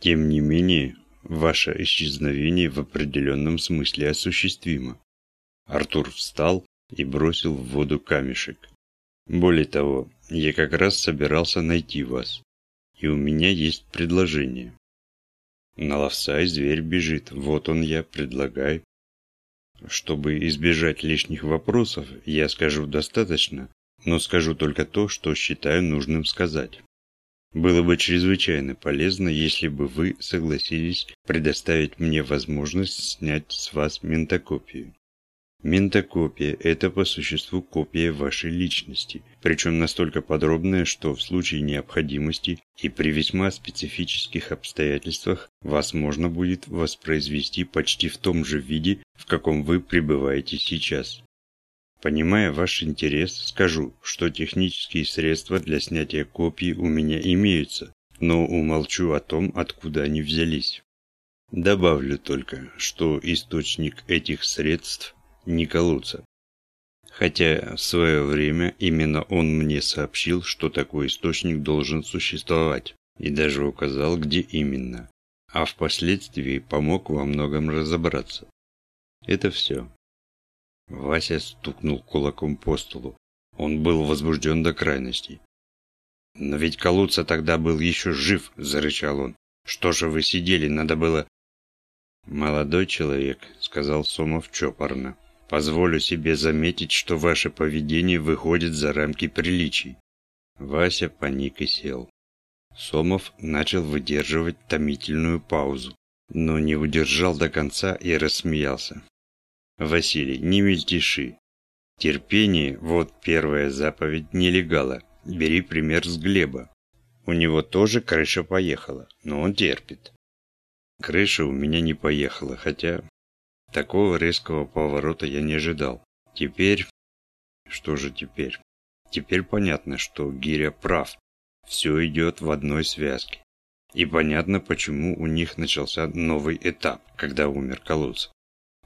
Тем не менее, ваше исчезновение в определенном смысле осуществимо. Артур встал и бросил в воду камешек. Более того, я как раз собирался найти вас. И у меня есть предложение. На ловца и зверь бежит, вот он я, предлагаю. Чтобы избежать лишних вопросов, я скажу достаточно, но скажу только то, что считаю нужным сказать. Было бы чрезвычайно полезно, если бы вы согласились предоставить мне возможность снять с вас ментокопию. Ментокопия – это по существу копия вашей личности, причем настолько подробная, что в случае необходимости и при весьма специфических обстоятельствах вас можно будет воспроизвести почти в том же виде, в каком вы пребываете сейчас. Понимая ваш интерес, скажу, что технические средства для снятия копий у меня имеются, но умолчу о том, откуда они взялись. Добавлю только, что источник этих средств не колодца. Хотя в свое время именно он мне сообщил, что такой источник должен существовать, и даже указал, где именно, а впоследствии помог во многом разобраться. Это все. Вася стукнул кулаком по столу. Он был возбужден до крайностей. «Но ведь Калуца тогда был еще жив!» – зарычал он. «Что же вы сидели? Надо было...» «Молодой человек», – сказал Сомов чопорно. Позволю себе заметить, что ваше поведение выходит за рамки приличий. Вася паник и сел. Сомов начал выдерживать томительную паузу, но не удержал до конца и рассмеялся. Василий, не мельтеши. Терпение – вот первая заповедь нелегала. Бери пример с Глеба. У него тоже крыша поехала, но он терпит. Крыша у меня не поехала, хотя Такого резкого поворота я не ожидал. Теперь... Что же теперь? Теперь понятно, что Гиря прав. Все идет в одной связке. И понятно, почему у них начался новый этап, когда умер Калуц.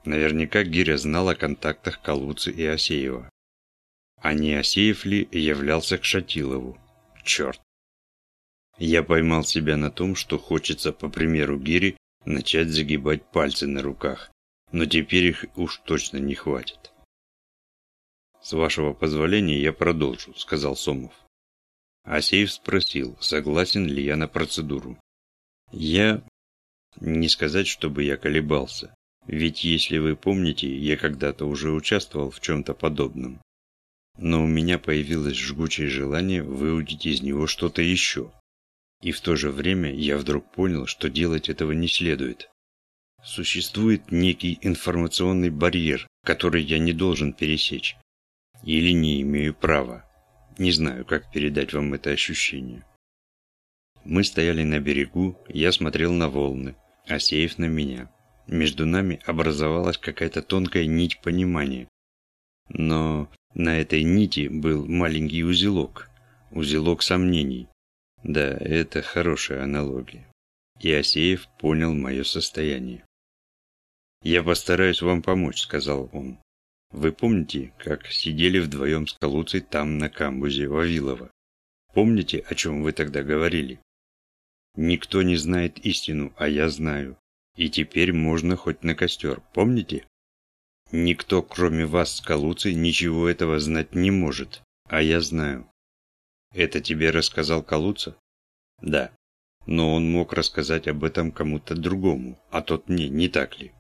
Наверняка Гиря знал о контактах Калуцы и Асеева. А не Асеев ли являлся к Шатилову? Черт. Я поймал себя на том, что хочется, по примеру Гири, начать загибать пальцы на руках но теперь их уж точно не хватит. «С вашего позволения я продолжу», – сказал Сомов. Асеев спросил, согласен ли я на процедуру. Я... Не сказать, чтобы я колебался. Ведь, если вы помните, я когда-то уже участвовал в чем-то подобном. Но у меня появилось жгучее желание выудить из него что-то еще. И в то же время я вдруг понял, что делать этого не следует. Существует некий информационный барьер, который я не должен пересечь. Или не имею права. Не знаю, как передать вам это ощущение. Мы стояли на берегу, я смотрел на волны, а Сеев на меня. Между нами образовалась какая-то тонкая нить понимания. Но на этой нити был маленький узелок. Узелок сомнений. Да, это хорошая аналогия. И Асеев понял мое состояние. «Я постараюсь вам помочь», — сказал он. «Вы помните, как сидели вдвоем с Калуцей там, на камбузе Вавилова? Помните, о чем вы тогда говорили? Никто не знает истину, а я знаю. И теперь можно хоть на костер, помните? Никто, кроме вас с Калуцей, ничего этого знать не может, а я знаю. Это тебе рассказал Калуца? Да. Но он мог рассказать об этом кому-то другому, а тот мне, не так ли?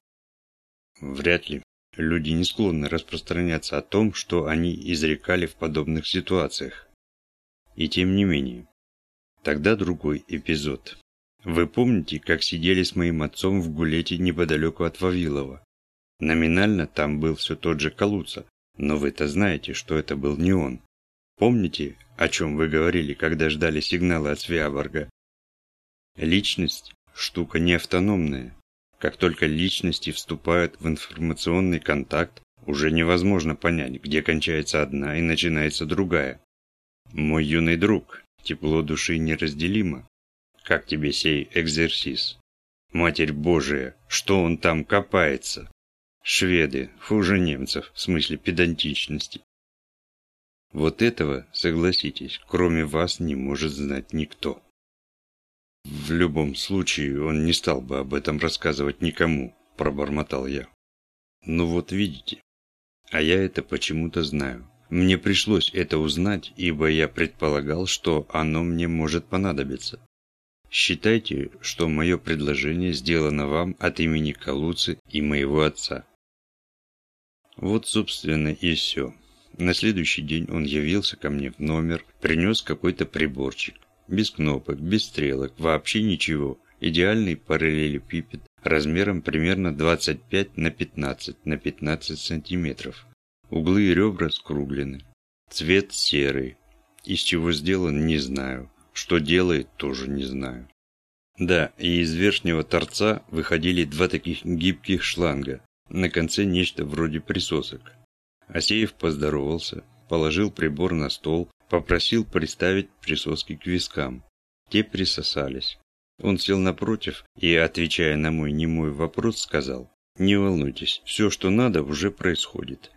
Вряд ли. Люди не склонны распространяться о том, что они изрекали в подобных ситуациях. И тем не менее. Тогда другой эпизод. Вы помните, как сидели с моим отцом в гулете неподалеку от Вавилова? Номинально там был все тот же Калуца, но вы-то знаете, что это был не он. Помните, о чем вы говорили, когда ждали сигнала от Свиаборга? Личность – штука не автономная, как только личности вступают в информационный контакт, уже невозможно понять, где кончается одна и начинается другая. Мой юный друг, тепло души неразделимо. Как тебе сей экзерсис? Матерь Божия, что он там копается? Шведы, хуже немцев, в смысле педантичности. Вот этого, согласитесь, кроме вас не может знать никто. В любом случае, он не стал бы об этом рассказывать никому, пробормотал я. Ну вот видите. А я это почему-то знаю. Мне пришлось это узнать, ибо я предполагал, что оно мне может понадобиться. Считайте, что мое предложение сделано вам от имени Калуцы и моего отца. Вот, собственно, и все. На следующий день он явился ко мне в номер, принес какой-то приборчик. Без кнопок, без стрелок, вообще ничего. Идеальный параллелепипед размером примерно 25 на 15 на 15 сантиметров. Углы и ребра скруглены. Цвет серый. Из чего сделан, не знаю. Что делает, тоже не знаю. Да, и из верхнего торца выходили два таких гибких шланга. На конце нечто вроде присосок. Асеев поздоровался, положил прибор на стол, попросил приставить присоски к вискам. Те присосались. Он сел напротив и, отвечая на мой немой вопрос, сказал, «Не волнуйтесь, все, что надо, уже происходит.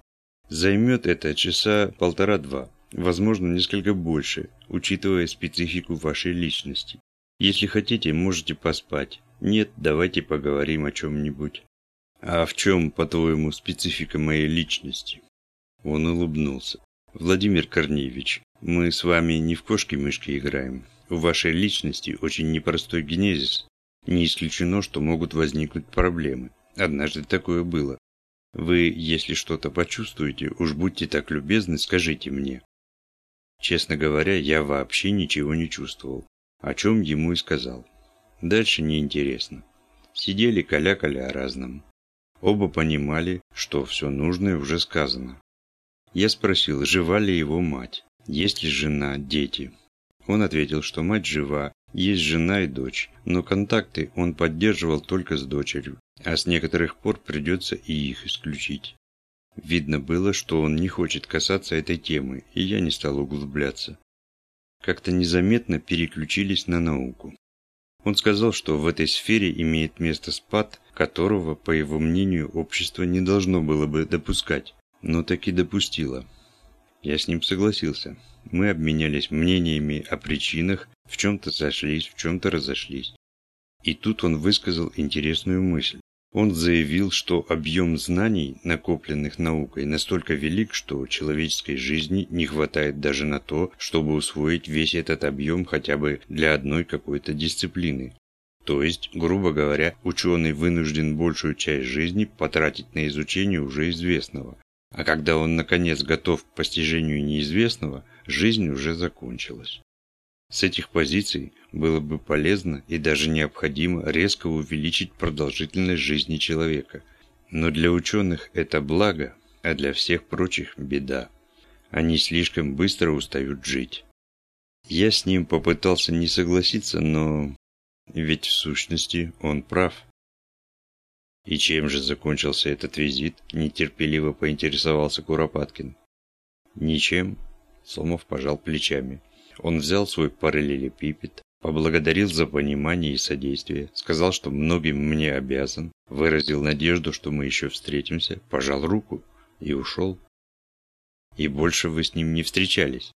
Займет это часа полтора-два, возможно, несколько больше, учитывая специфику вашей личности. Если хотите, можете поспать. Нет, давайте поговорим о чем-нибудь. А в чем, по-твоему, специфика моей личности? Он улыбнулся. Владимир Корнеевич, мы с вами не в кошки-мышки играем. У вашей личности очень непростой генезис. Не исключено, что могут возникнуть проблемы. Однажды такое было. Вы, если что-то почувствуете, уж будьте так любезны, скажите мне. Честно говоря, я вообще ничего не чувствовал, о чем ему и сказал. Дальше неинтересно. Сидели каля-каля о разном. Оба понимали, что все нужное уже сказано. Я спросил, жива ли его мать, есть ли жена, дети. Он ответил, что мать жива, есть жена и дочь, но контакты он поддерживал только с дочерью, а с некоторых пор придется и их исключить. Видно было, что он не хочет касаться этой темы, и я не стал углубляться. Как-то незаметно переключились на науку. Он сказал, что в этой сфере имеет место спад, которого, по его мнению, общество не должно было бы допускать, но таки допустило. Я с ним согласился. Мы обменялись мнениями о причинах, в чем-то сошлись, в чем-то разошлись. И тут он высказал интересную мысль. Он заявил, что объем знаний, накопленных наукой, настолько велик, что человеческой жизни не хватает даже на то, чтобы усвоить весь этот объем хотя бы для одной какой-то дисциплины. То есть, грубо говоря, ученый вынужден большую часть жизни потратить на изучение уже известного. А когда он наконец готов к постижению неизвестного, жизнь уже закончилась. С этих позиций было бы полезно и даже необходимо резко увеличить продолжительность жизни человека. Но для ученых это благо, а для всех прочих беда. Они слишком быстро устают жить. Я с ним попытался не согласиться, но... Ведь в сущности он прав. И чем же закончился этот визит? Нетерпеливо поинтересовался Куропаткин. Ничем. Сомов пожал плечами. Он взял свой параллелепипед, поблагодарил за понимание и содействие, сказал, что многим мне обязан, выразил надежду, что мы еще встретимся, пожал руку и ушел. И больше вы с ним не встречались.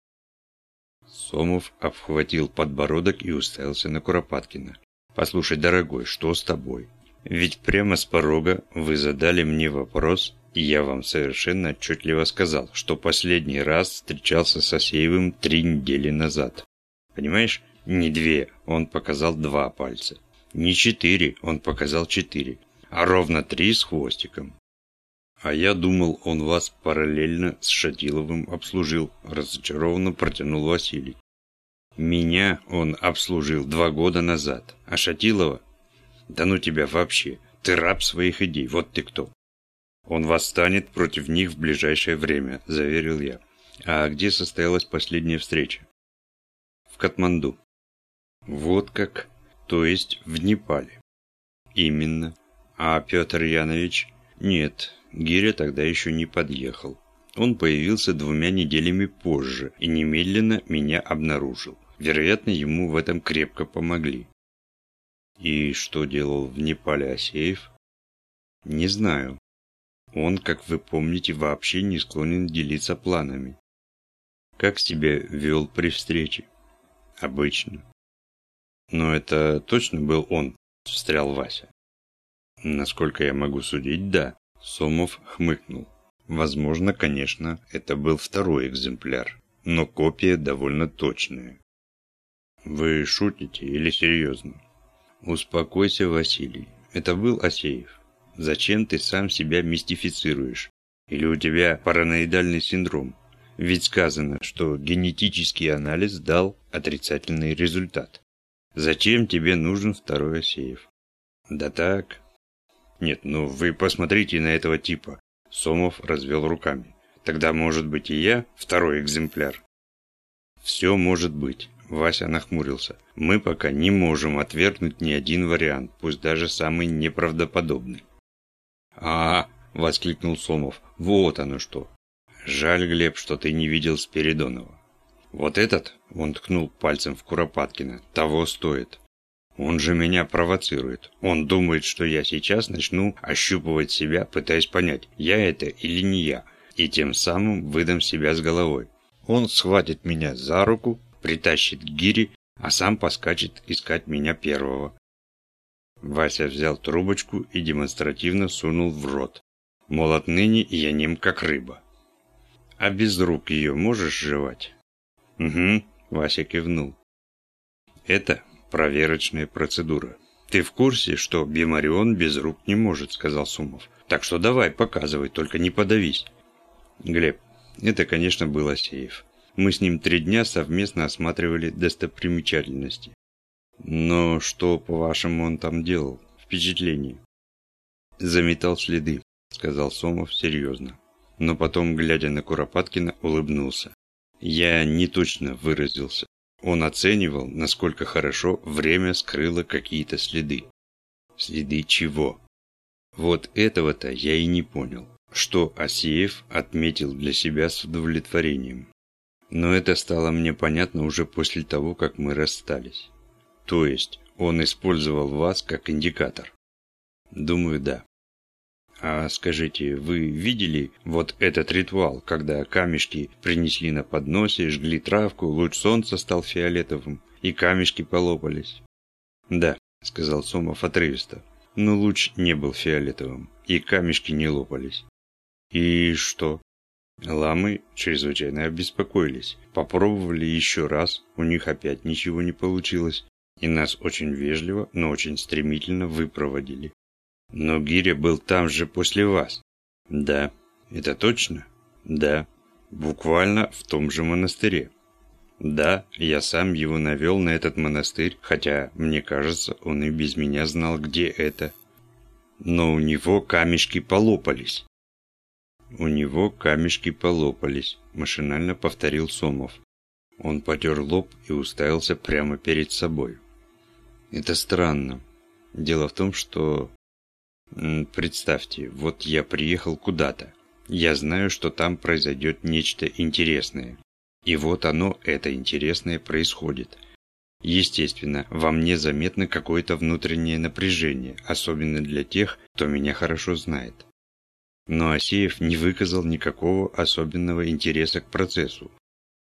Сомов обхватил подбородок и уставился на Куропаткина. «Послушай, дорогой, что с тобой? Ведь прямо с порога вы задали мне вопрос, и я вам совершенно отчетливо сказал, что последний раз встречался с Асеевым три недели назад. Понимаешь, не две, он показал два пальца. Не четыре, он показал четыре, а ровно три с хвостиком. А я думал, он вас параллельно с Шатиловым обслужил, разочарованно протянул Василий. Меня он обслужил два года назад, а Шатилова? Да ну тебя вообще, ты раб своих идей, вот ты кто. Он восстанет против них в ближайшее время, заверил я. А где состоялась последняя встреча? В Катманду. Вот как? То есть в Непале. Именно. А Петр Янович? Нет, Гиря тогда еще не подъехал. Он появился двумя неделями позже и немедленно меня обнаружил. Вероятно, ему в этом крепко помогли. И что делал в Непале Асеев? Не знаю. Он, как вы помните, вообще не склонен делиться планами. Как себя вел при встрече? Обычно. Но это точно был он, встрял Вася. Насколько я могу судить, да. Сомов хмыкнул. Возможно, конечно, это был второй экземпляр, но копия довольно точная. Вы шутите или серьезно? Успокойся, Василий. Это был Асеев. Зачем ты сам себя мистифицируешь? Или у тебя параноидальный синдром? Ведь сказано, что генетический анализ дал отрицательный результат. Зачем тебе нужен второй Асеев? Да так, нет, ну вы посмотрите на этого типа. Сомов развел руками. Тогда, может быть, и я второй экземпляр. Все может быть. Вася нахмурился. Мы пока не можем отвергнуть ни один вариант, пусть даже самый неправдоподобный. А, воскликнул Сомов. Вот оно что. Жаль, Глеб, что ты не видел Спиридонова. Вот этот, он ткнул пальцем в Куропаткина, того стоит. Он же меня провоцирует. Он думает, что я сейчас начну ощупывать себя, пытаясь понять, я это или не я, и тем самым выдам себя с головой. Он схватит меня за руку, притащит к гире, а сам поскачет искать меня первого. Вася взял трубочку и демонстративно сунул в рот. Мол, отныне я нем как рыба. А без рук ее можешь жевать? Угу, Вася кивнул. Это Проверочная процедура. Ты в курсе, что Бимарион без рук не может, сказал Сумов. Так что давай, показывай, только не подавись. Глеб, это, конечно, был Асеев. Мы с ним три дня совместно осматривали достопримечательности. Но что, по-вашему, он там делал? Впечатление. Заметал следы, сказал Сомов серьезно. Но потом, глядя на Куропаткина, улыбнулся. Я не точно выразился. Он оценивал, насколько хорошо время скрыло какие-то следы. Следы чего? Вот этого-то я и не понял, что Асеев отметил для себя с удовлетворением. Но это стало мне понятно уже после того, как мы расстались. То есть, он использовал вас как индикатор? Думаю, да. А скажите, вы видели вот этот ритуал, когда камешки принесли на подносе, жгли травку, луч солнца стал фиолетовым, и камешки полопались? Да, сказал Сомов отрывисто. Но луч не был фиолетовым, и камешки не лопались. И что? Ламы чрезвычайно обеспокоились. Попробовали еще раз, у них опять ничего не получилось. И нас очень вежливо, но очень стремительно выпроводили. Но Гиря был там же после вас. Да. Это точно? Да. Буквально в том же монастыре. Да, я сам его навел на этот монастырь, хотя, мне кажется, он и без меня знал, где это. Но у него камешки полопались. У него камешки полопались, машинально повторил Сомов. Он потер лоб и уставился прямо перед собой. Это странно. Дело в том, что Представьте, вот я приехал куда-то. Я знаю, что там произойдет нечто интересное. И вот оно, это интересное, происходит. Естественно, во мне заметно какое-то внутреннее напряжение, особенно для тех, кто меня хорошо знает. Но Асеев не выказал никакого особенного интереса к процессу.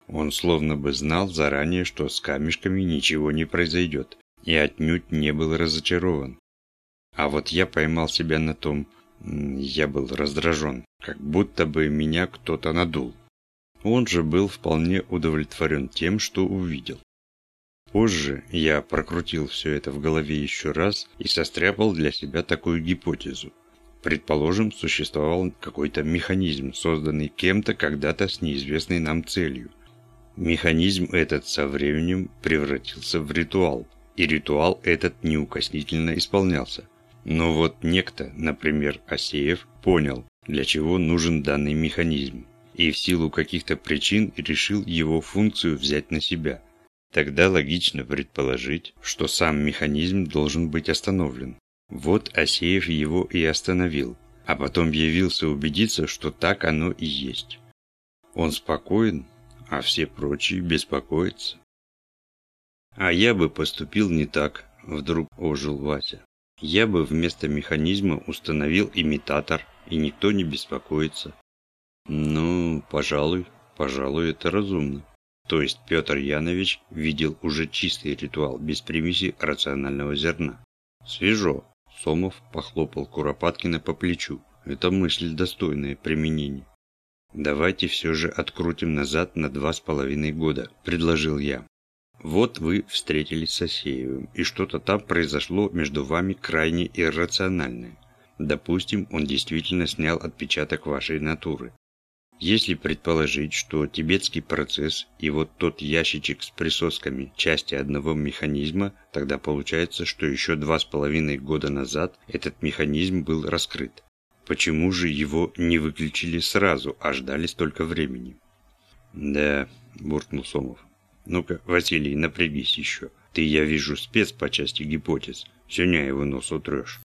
Он словно бы знал заранее, что с камешками ничего не произойдет, и отнюдь не был разочарован. А вот я поймал себя на том, я был раздражен, как будто бы меня кто-то надул. Он же был вполне удовлетворен тем, что увидел. Позже я прокрутил все это в голове еще раз и состряпал для себя такую гипотезу. Предположим, существовал какой-то механизм, созданный кем-то когда-то с неизвестной нам целью. Механизм этот со временем превратился в ритуал, и ритуал этот неукоснительно исполнялся. Но вот некто, например, Асеев, понял, для чего нужен данный механизм, и в силу каких-то причин решил его функцию взять на себя. Тогда логично предположить, что сам механизм должен быть остановлен. Вот Асеев его и остановил, а потом явился убедиться, что так оно и есть. Он спокоен, а все прочие беспокоятся. А я бы поступил не так, вдруг ожил Вася. Я бы вместо механизма установил имитатор, и никто не беспокоится. Ну, пожалуй, пожалуй, это разумно. То есть Петр Янович видел уже чистый ритуал, без примеси рационального зерна. Свежо. Сомов похлопал Куропаткина по плечу. Это мысль достойная применения. «Давайте все же открутим назад на два с половиной года», – предложил я. «Вот вы встретились с Асеевым, и что-то там произошло между вами крайне иррациональное. Допустим, он действительно снял отпечаток вашей натуры. Если предположить, что тибетский процесс и вот тот ящичек с присосками части одного механизма, тогда получается, что еще два с половиной года назад этот механизм был раскрыт. Почему же его не выключили сразу, а ждали столько времени? Да, буркнул Сомов. Ну-ка, Василий, напрягись еще. Ты, я вижу, спец по части гипотез. Сегодня его нос утрешь.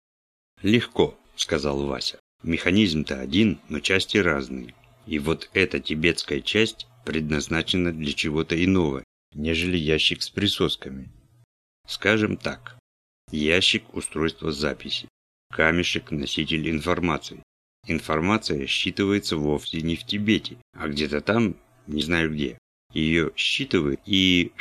Легко, сказал Вася. Механизм-то один, но части разные. И вот эта тибетская часть предназначена для чего-то иного, нежели ящик с присосками. Скажем так, ящик – устройство записи, камешек – носитель информации. Информация считывается вовсе не в Тибете, а где-то там, не знаю где. Ее считывают и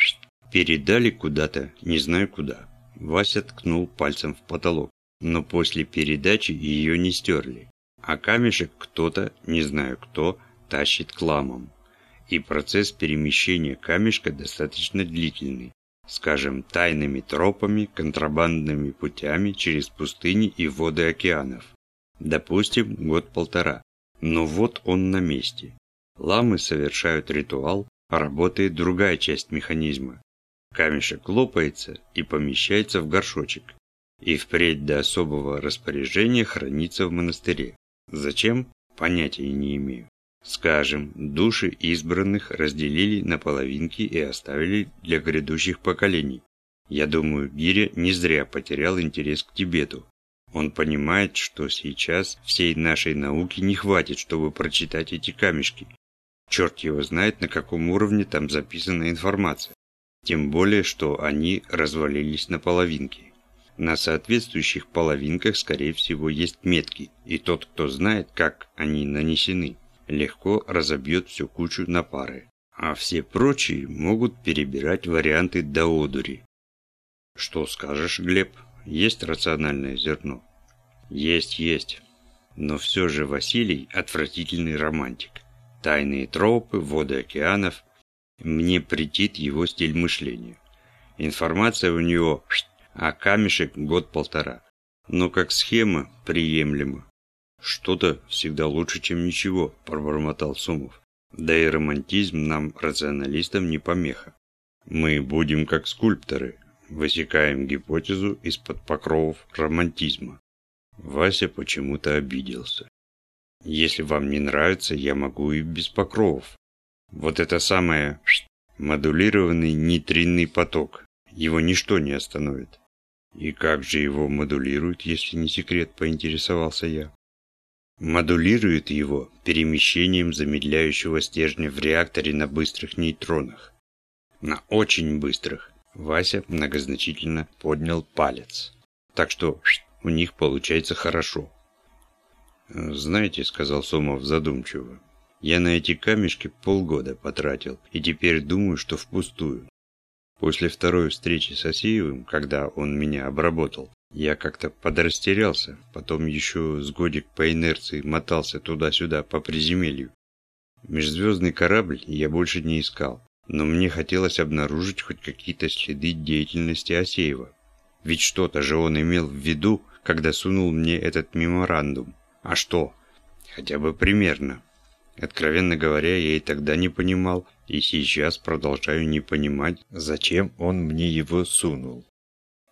передали куда-то, не знаю куда. Вася ткнул пальцем в потолок, но после передачи ее не стерли а камешек кто-то, не знаю кто, тащит к ламам. И процесс перемещения камешка достаточно длительный. Скажем, тайными тропами, контрабандными путями через пустыни и воды океанов. Допустим, год-полтора. Но вот он на месте. Ламы совершают ритуал, работает другая часть механизма. Камешек лопается и помещается в горшочек. И впредь до особого распоряжения хранится в монастыре. Зачем? Понятия не имею. Скажем, души избранных разделили на половинки и оставили для грядущих поколений. Я думаю, Гиря не зря потерял интерес к Тибету. Он понимает, что сейчас всей нашей науки не хватит, чтобы прочитать эти камешки. Черт его знает, на каком уровне там записана информация. Тем более, что они развалились на половинки. На соответствующих половинках, скорее всего, есть метки, и тот, кто знает, как они нанесены, легко разобьет всю кучу на пары. А все прочие могут перебирать варианты до одури. Что скажешь, Глеб? Есть рациональное зерно? Есть, есть. Но все же Василий отвратительный романтик. Тайные тропы, воды океанов. Мне претит его стиль мышления. Информация у него а камешек год-полтора. Но как схема приемлемо. Что-то всегда лучше, чем ничего, пробормотал Сумов. Да и романтизм нам, рационалистам, не помеха. Мы будем как скульпторы, высекаем гипотезу из-под покровов романтизма. Вася почему-то обиделся. Если вам не нравится, я могу и без покровов. Вот это самое модулированный нейтринный поток. Его ничто не остановит. И как же его модулируют, если не секрет, поинтересовался я. Модулирует его перемещением замедляющего стержня в реакторе на быстрых нейтронах. На очень быстрых. Вася многозначительно поднял палец. Так что у них получается хорошо. «Знаете», — сказал Сомов задумчиво, — «я на эти камешки полгода потратил, и теперь думаю, что впустую. После второй встречи с Асеевым, когда он меня обработал, я как-то подрастерялся, потом еще с годик по инерции мотался туда-сюда по приземелью. Межзвездный корабль я больше не искал, но мне хотелось обнаружить хоть какие-то следы деятельности Асеева. Ведь что-то же он имел в виду, когда сунул мне этот меморандум. А что? Хотя бы примерно. Откровенно говоря, я и тогда не понимал, и сейчас продолжаю не понимать, зачем он мне его сунул.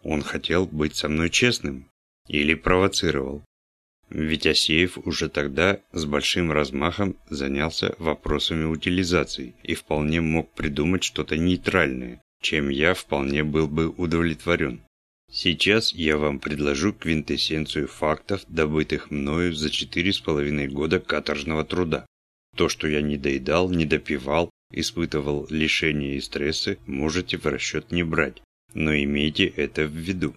Он хотел быть со мной честным или провоцировал. Ведь Асеев уже тогда с большим размахом занялся вопросами утилизации и вполне мог придумать что-то нейтральное, чем я вполне был бы удовлетворен. Сейчас я вам предложу квинтэссенцию фактов, добытых мною за четыре с половиной года каторжного труда. То, что я не доедал, не допивал, испытывал лишения и стрессы, можете в расчет не брать, но имейте это в виду.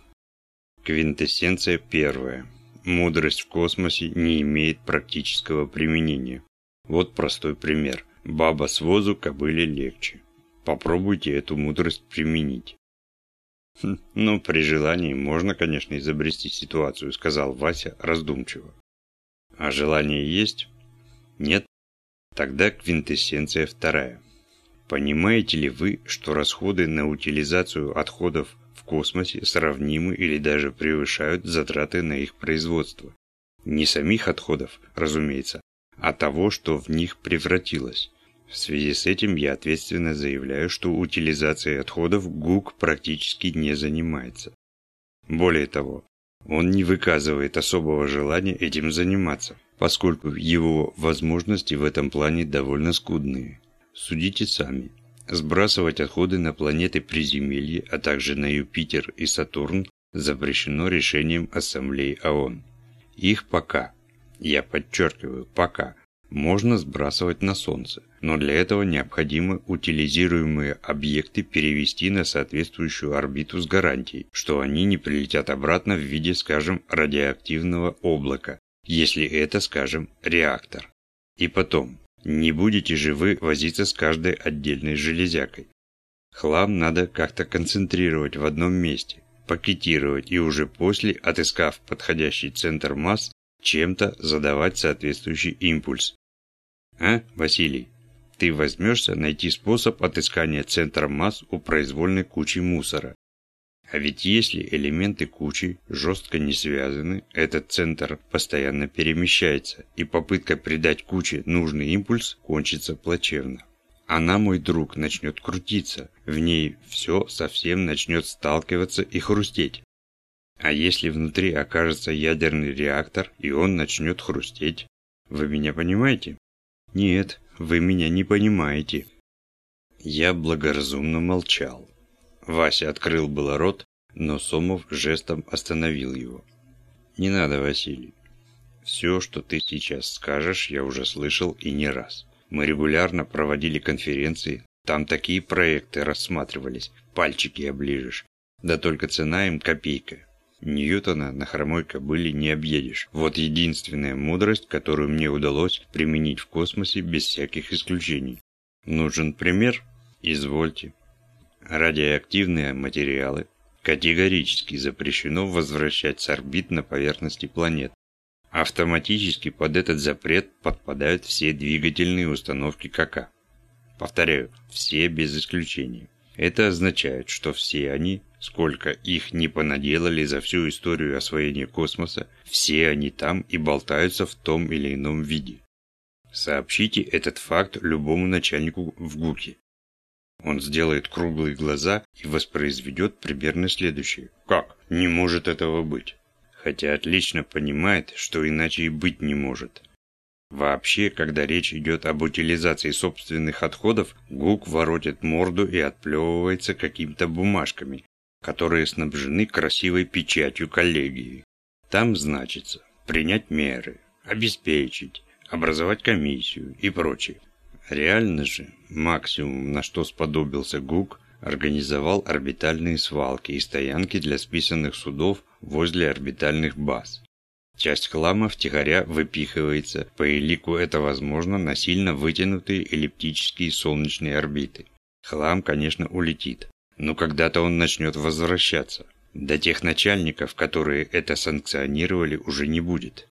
Квинтэссенция первая. Мудрость в космосе не имеет практического применения. Вот простой пример. Баба с возу кобыле легче. Попробуйте эту мудрость применить. «Хм, «Ну, при желании можно, конечно, изобрести ситуацию», — сказал Вася раздумчиво. «А желание есть?» «Нет?» Тогда квинтэссенция вторая. Понимаете ли вы, что расходы на утилизацию отходов в космосе сравнимы или даже превышают затраты на их производство? Не самих отходов, разумеется, а того, что в них превратилось. В связи с этим я ответственно заявляю, что утилизацией отходов ГУК практически не занимается. Более того, он не выказывает особого желания этим заниматься, поскольку его возможности в этом плане довольно скудные. Судите сами. Сбрасывать отходы на планеты приземелья, а также на Юпитер и Сатурн запрещено решением Ассамблеи ООН. Их пока, я подчеркиваю, пока, можно сбрасывать на Солнце, но для этого необходимо утилизируемые объекты перевести на соответствующую орбиту с гарантией, что они не прилетят обратно в виде, скажем, радиоактивного облака, если это, скажем, реактор. И потом, не будете же вы возиться с каждой отдельной железякой. Хлам надо как-то концентрировать в одном месте, пакетировать и уже после, отыскав подходящий центр масс, чем-то задавать соответствующий импульс. А, Василий, ты возьмешься найти способ отыскания центра масс у произвольной кучи мусора. А ведь если элементы кучи жестко не связаны, этот центр постоянно перемещается, и попытка придать куче нужный импульс кончится плачевно. Она, мой друг, начнет крутиться, в ней все совсем начнет сталкиваться и хрустеть. А если внутри окажется ядерный реактор, и он начнет хрустеть? Вы меня понимаете? Нет, вы меня не понимаете. Я благоразумно молчал. Вася открыл было рот, но Сомов жестом остановил его. «Не надо, Василий. Все, что ты сейчас скажешь, я уже слышал и не раз. Мы регулярно проводили конференции, там такие проекты рассматривались, пальчики оближешь. Да только цена им копейка. Ньютона на хромой кобыле не объедешь. Вот единственная мудрость, которую мне удалось применить в космосе без всяких исключений. Нужен пример? Извольте. Радиоактивные материалы категорически запрещено возвращать с орбит на поверхности планет. Автоматически под этот запрет подпадают все двигательные установки КК. Повторяю, все без исключения. Это означает, что все они, сколько их не понаделали за всю историю освоения космоса, все они там и болтаются в том или ином виде. Сообщите этот факт любому начальнику в ГУКе. Он сделает круглые глаза и воспроизведет примерно следующее. Как? Не может этого быть. Хотя отлично понимает, что иначе и быть не может. Вообще, когда речь идет об утилизации собственных отходов, ГУК воротит морду и отплевывается какими-то бумажками, которые снабжены красивой печатью коллегии. Там значится принять меры, обеспечить, образовать комиссию и прочее. Реально же, максимум, на что сподобился ГУК, организовал орбитальные свалки и стоянки для списанных судов возле орбитальных баз. Часть хлама втихаря выпихивается, по элику это возможно на сильно вытянутые эллиптические солнечные орбиты. Хлам, конечно, улетит, но когда-то он начнет возвращаться. До тех начальников, которые это санкционировали, уже не будет.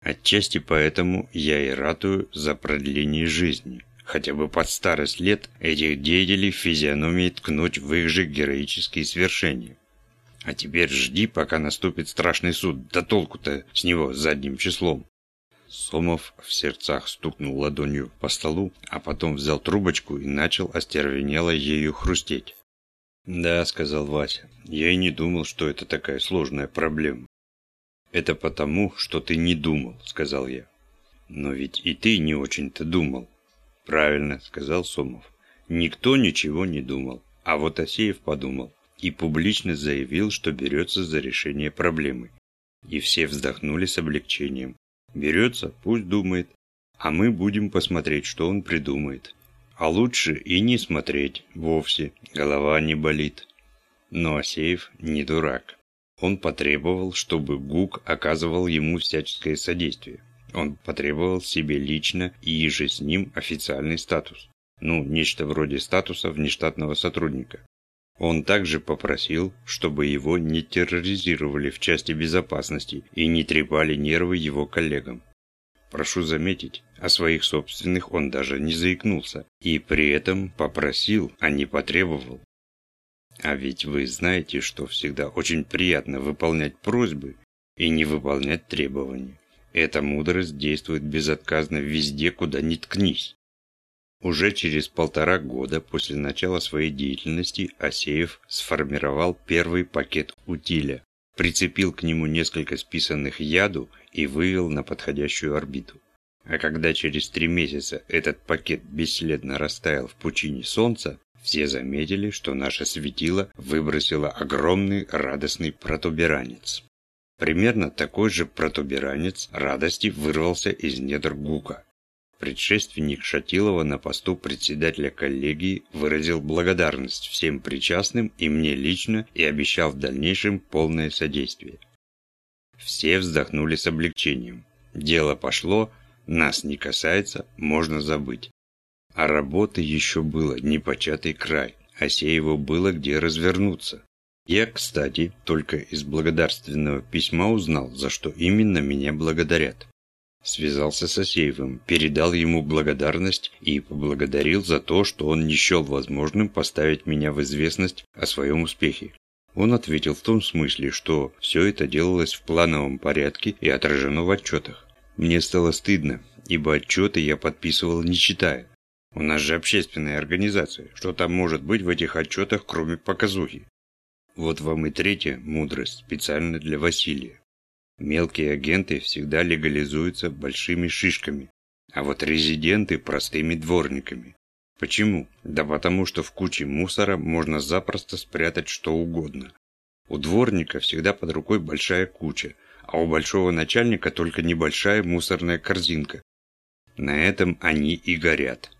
Отчасти поэтому я и ратую за продление жизни хотя бы под старость лет этих деятелей физиономии ткнуть в их же героические свершения. А теперь жди, пока наступит страшный суд, да толку-то с него задним числом. Сомов в сердцах стукнул ладонью по столу, а потом взял трубочку и начал остервенело ею хрустеть. «Да», — сказал Вася, — «я и не думал, что это такая сложная проблема». «Это потому, что ты не думал», — сказал я. «Но ведь и ты не очень-то думал». «Правильно», — сказал Сомов. Никто ничего не думал, а вот Асеев подумал и публично заявил, что берется за решение проблемы. И все вздохнули с облегчением. Берется, пусть думает, а мы будем посмотреть, что он придумает. А лучше и не смотреть вовсе, голова не болит. Но Асеев не дурак. Он потребовал, чтобы ГУК оказывал ему всяческое содействие. Он потребовал себе лично и же с ним официальный статус. ну, нечто вроде статуса внештатного сотрудника. Он также попросил, чтобы его не терроризировали в части безопасности и не трепали нервы его коллегам. Прошу заметить, о своих собственных он даже не заикнулся, и при этом попросил, а не потребовал. А ведь вы знаете, что всегда очень приятно выполнять просьбы и не выполнять требования. Эта мудрость действует безотказно везде, куда ни ткнись. Уже через полтора года после начала своей деятельности Асеев сформировал первый пакет утиля, прицепил к нему несколько списанных яду и вывел на подходящую орбиту. А когда через три месяца этот пакет бесследно растаял в пучине Солнца, все заметили, что наше светило выбросило огромный радостный протуберанец. Примерно такой же протуберанец радости вырвался из недр Гука. Предшественник Шатилова на посту председателя коллегии выразил благодарность всем причастным и мне лично и обещал в дальнейшем полное содействие. Все вздохнули с облегчением. Дело пошло, нас не касается, можно забыть. А работы еще было непочатый край, а Сееву было где развернуться. Я, кстати, только из благодарственного письма узнал, за что именно меня благодарят. Связался с Асеевым, передал ему благодарность и поблагодарил за то, что он не счел возможным поставить меня в известность о своем успехе. Он ответил в том смысле, что все это делалось в плановом порядке и отражено в отчетах. Мне стало стыдно, ибо отчеты я подписывал не читая. У нас же общественная организация, что там может быть в этих отчетах, кроме показухи? Вот вам и третья мудрость специально для Василия. Мелкие агенты всегда легализуются большими шишками, а вот резиденты – простыми дворниками. Почему? Да потому что в куче мусора можно запросто спрятать что угодно. У дворника всегда под рукой большая куча, а у большого начальника только небольшая мусорная корзинка. На этом они и горят.